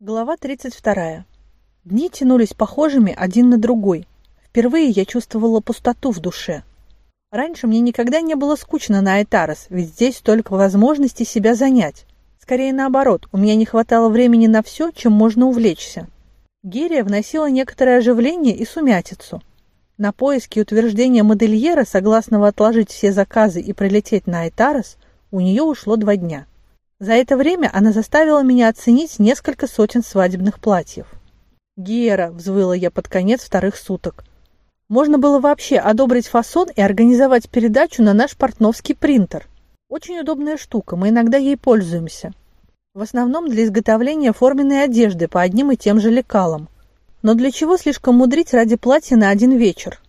Глава 32. Дни тянулись похожими один на другой. Впервые я чувствовала пустоту в душе. Раньше мне никогда не было скучно на Айтарес, ведь здесь столько возможностей себя занять. Скорее наоборот, у меня не хватало времени на все, чем можно увлечься. Герия вносила некоторое оживление и сумятицу. На поиски утверждения модельера, согласного отложить все заказы и прилететь на Айтарес, у нее ушло два дня. За это время она заставила меня оценить несколько сотен свадебных платьев. «Гера!» – взвыла я под конец вторых суток. «Можно было вообще одобрить фасон и организовать передачу на наш портновский принтер. Очень удобная штука, мы иногда ей пользуемся. В основном для изготовления форменной одежды по одним и тем же лекалам. Но для чего слишком мудрить ради платья на один вечер?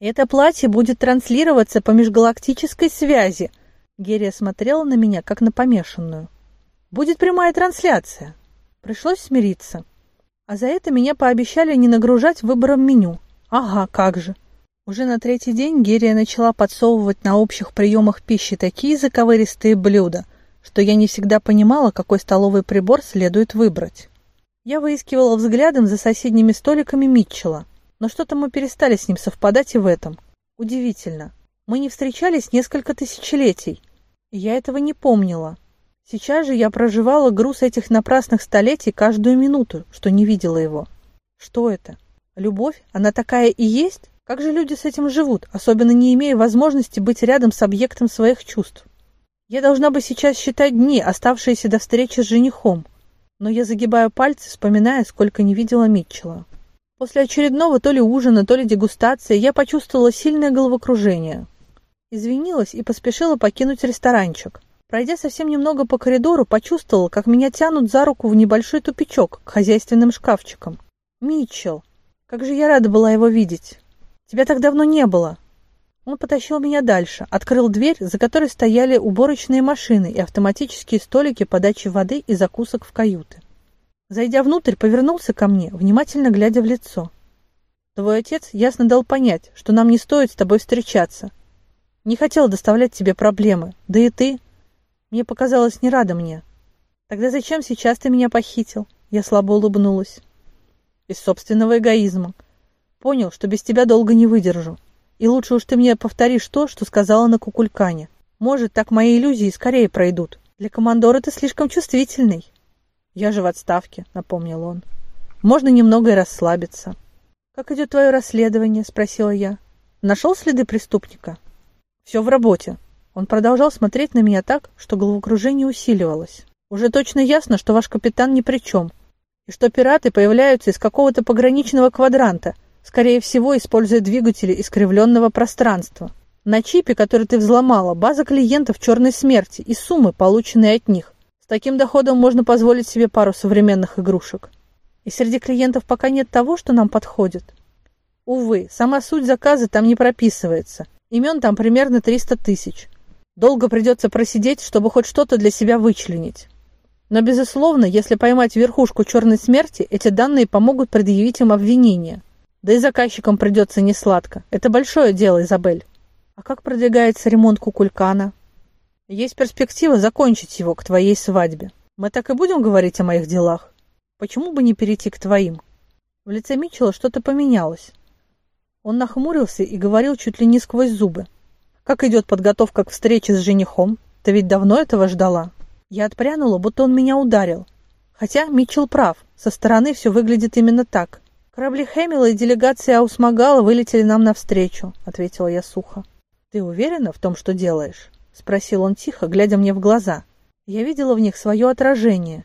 Это платье будет транслироваться по межгалактической связи – Герия смотрела на меня, как на помешанную. «Будет прямая трансляция». Пришлось смириться. А за это меня пообещали не нагружать выбором меню. Ага, как же. Уже на третий день Герия начала подсовывать на общих приемах пищи такие заковыристые блюда, что я не всегда понимала, какой столовый прибор следует выбрать. Я выискивала взглядом за соседними столиками Митчелла, но что-то мы перестали с ним совпадать и в этом. Удивительно. Мы не встречались несколько тысячелетий. Я этого не помнила. Сейчас же я проживала груз этих напрасных столетий каждую минуту, что не видела его. Что это? Любовь? Она такая и есть? Как же люди с этим живут, особенно не имея возможности быть рядом с объектом своих чувств? Я должна бы сейчас считать дни, оставшиеся до встречи с женихом. Но я загибаю пальцы, вспоминая, сколько не видела Митчелла. После очередного то ли ужина, то ли дегустации я почувствовала сильное головокружение. Извинилась и поспешила покинуть ресторанчик. Пройдя совсем немного по коридору, почувствовала, как меня тянут за руку в небольшой тупичок к хозяйственным шкафчикам. «Митчелл! Как же я рада была его видеть! Тебя так давно не было!» Он потащил меня дальше, открыл дверь, за которой стояли уборочные машины и автоматические столики подачи воды и закусок в каюты. Зайдя внутрь, повернулся ко мне, внимательно глядя в лицо. «Твой отец ясно дал понять, что нам не стоит с тобой встречаться, не хотел доставлять тебе проблемы. Да и ты. Мне показалось, не рада мне. Тогда зачем сейчас ты меня похитил? Я слабо улыбнулась. Из собственного эгоизма. Понял, что без тебя долго не выдержу. И лучше уж ты мне повторишь то, что сказала на кукулькане. Может, так мои иллюзии скорее пройдут. Для командора ты слишком чувствительный. Я же в отставке, напомнил он. Можно немного и расслабиться. Как идет твое расследование? Спросила я. Нашел следы преступника? Все в работе. Он продолжал смотреть на меня так, что головокружение усиливалось. Уже точно ясно, что ваш капитан ни при чем. И что пираты появляются из какого-то пограничного квадранта, скорее всего, используя двигатели искривленного пространства. На чипе, который ты взломала, база клиентов черной смерти и суммы, полученные от них. С таким доходом можно позволить себе пару современных игрушек. И среди клиентов пока нет того, что нам подходит. Увы, сама суть заказа там не прописывается. Имен там примерно 300 тысяч. Долго придется просидеть, чтобы хоть что-то для себя вычленить. Но, безусловно, если поймать верхушку черной смерти, эти данные помогут предъявить им обвинение. Да и заказчикам придется несладко. Это большое дело, Изабель. А как продвигается ремонт кукулькана? Есть перспектива закончить его к твоей свадьбе. Мы так и будем говорить о моих делах? Почему бы не перейти к твоим? В лице Митчелла что-то поменялось. Он нахмурился и говорил чуть ли не сквозь зубы. «Как идет подготовка к встрече с женихом? Ты ведь давно этого ждала?» Я отпрянула, будто он меня ударил. Хотя Митчелл прав, со стороны все выглядит именно так. «Корабли Хэмилла и делегация Аусмагала вылетели нам навстречу», — ответила я сухо. «Ты уверена в том, что делаешь?» — спросил он тихо, глядя мне в глаза. Я видела в них свое отражение.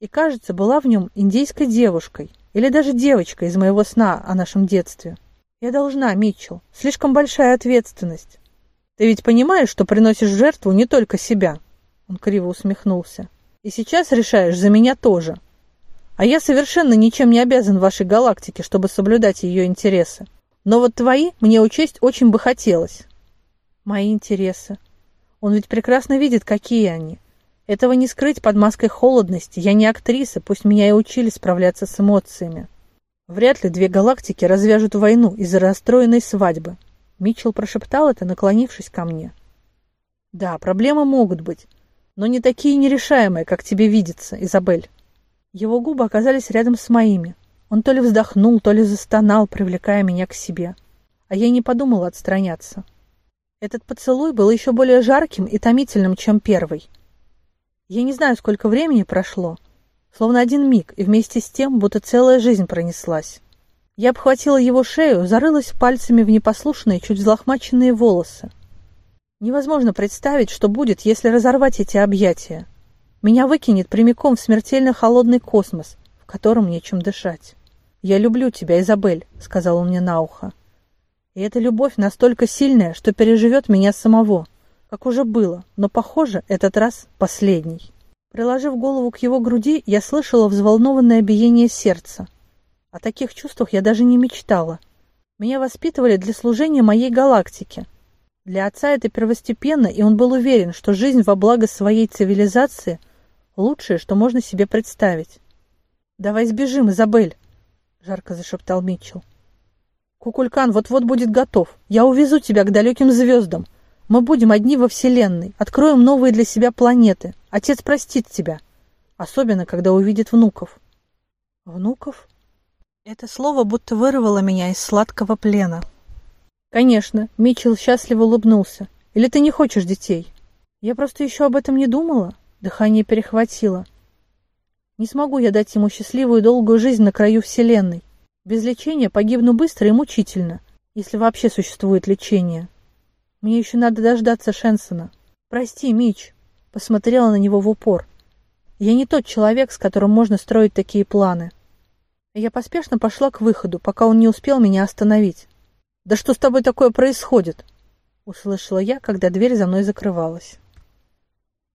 И, кажется, была в нем индейской девушкой или даже девочкой из моего сна о нашем детстве. Я должна, Митчелл. Слишком большая ответственность. Ты ведь понимаешь, что приносишь жертву не только себя? Он криво усмехнулся. И сейчас решаешь за меня тоже. А я совершенно ничем не обязан вашей галактике, чтобы соблюдать ее интересы. Но вот твои мне учесть очень бы хотелось. Мои интересы. Он ведь прекрасно видит, какие они. Этого не скрыть под маской холодности. Я не актриса, пусть меня и учили справляться с эмоциями. Вряд ли две галактики развяжут войну из-за расстроенной свадьбы. Митчелл прошептал это, наклонившись ко мне. Да, проблемы могут быть, но не такие нерешаемые, как тебе видится, Изабель. Его губы оказались рядом с моими. Он то ли вздохнул, то ли застонал, привлекая меня к себе. А я не подумала отстраняться. Этот поцелуй был еще более жарким и томительным, чем первый. Я не знаю, сколько времени прошло, словно один миг, и вместе с тем, будто целая жизнь пронеслась. Я обхватила его шею, зарылась пальцами в непослушные, чуть взлохмаченные волосы. Невозможно представить, что будет, если разорвать эти объятия. Меня выкинет прямиком в смертельно холодный космос, в котором нечем дышать. «Я люблю тебя, Изабель», — сказал он мне на ухо. И эта любовь настолько сильная, что переживет меня самого, как уже было, но, похоже, этот раз последний. Приложив голову к его груди, я слышала взволнованное биение сердца. О таких чувствах я даже не мечтала. Меня воспитывали для служения моей галактике. Для отца это первостепенно, и он был уверен, что жизнь во благо своей цивилизации – лучшее, что можно себе представить. «Давай сбежим, Изабель!» – жарко зашептал Митчелл. «Кукулькан вот-вот будет готов. Я увезу тебя к далеким звездам. Мы будем одни во Вселенной, откроем новые для себя планеты. Отец простит тебя, особенно когда увидит внуков». «Внуков?» Это слово будто вырвало меня из сладкого плена. «Конечно», — Митчелл счастливо улыбнулся. «Или ты не хочешь детей?» «Я просто еще об этом не думала». Дыхание перехватило. «Не смогу я дать ему счастливую долгую жизнь на краю Вселенной. Без лечения погибну быстро и мучительно, если вообще существует лечение. Мне еще надо дождаться Шенсона. Прости, Мич», — посмотрела на него в упор. «Я не тот человек, с которым можно строить такие планы». Я поспешно пошла к выходу, пока он не успел меня остановить. «Да что с тобой такое происходит?» — услышала я, когда дверь за мной закрывалась.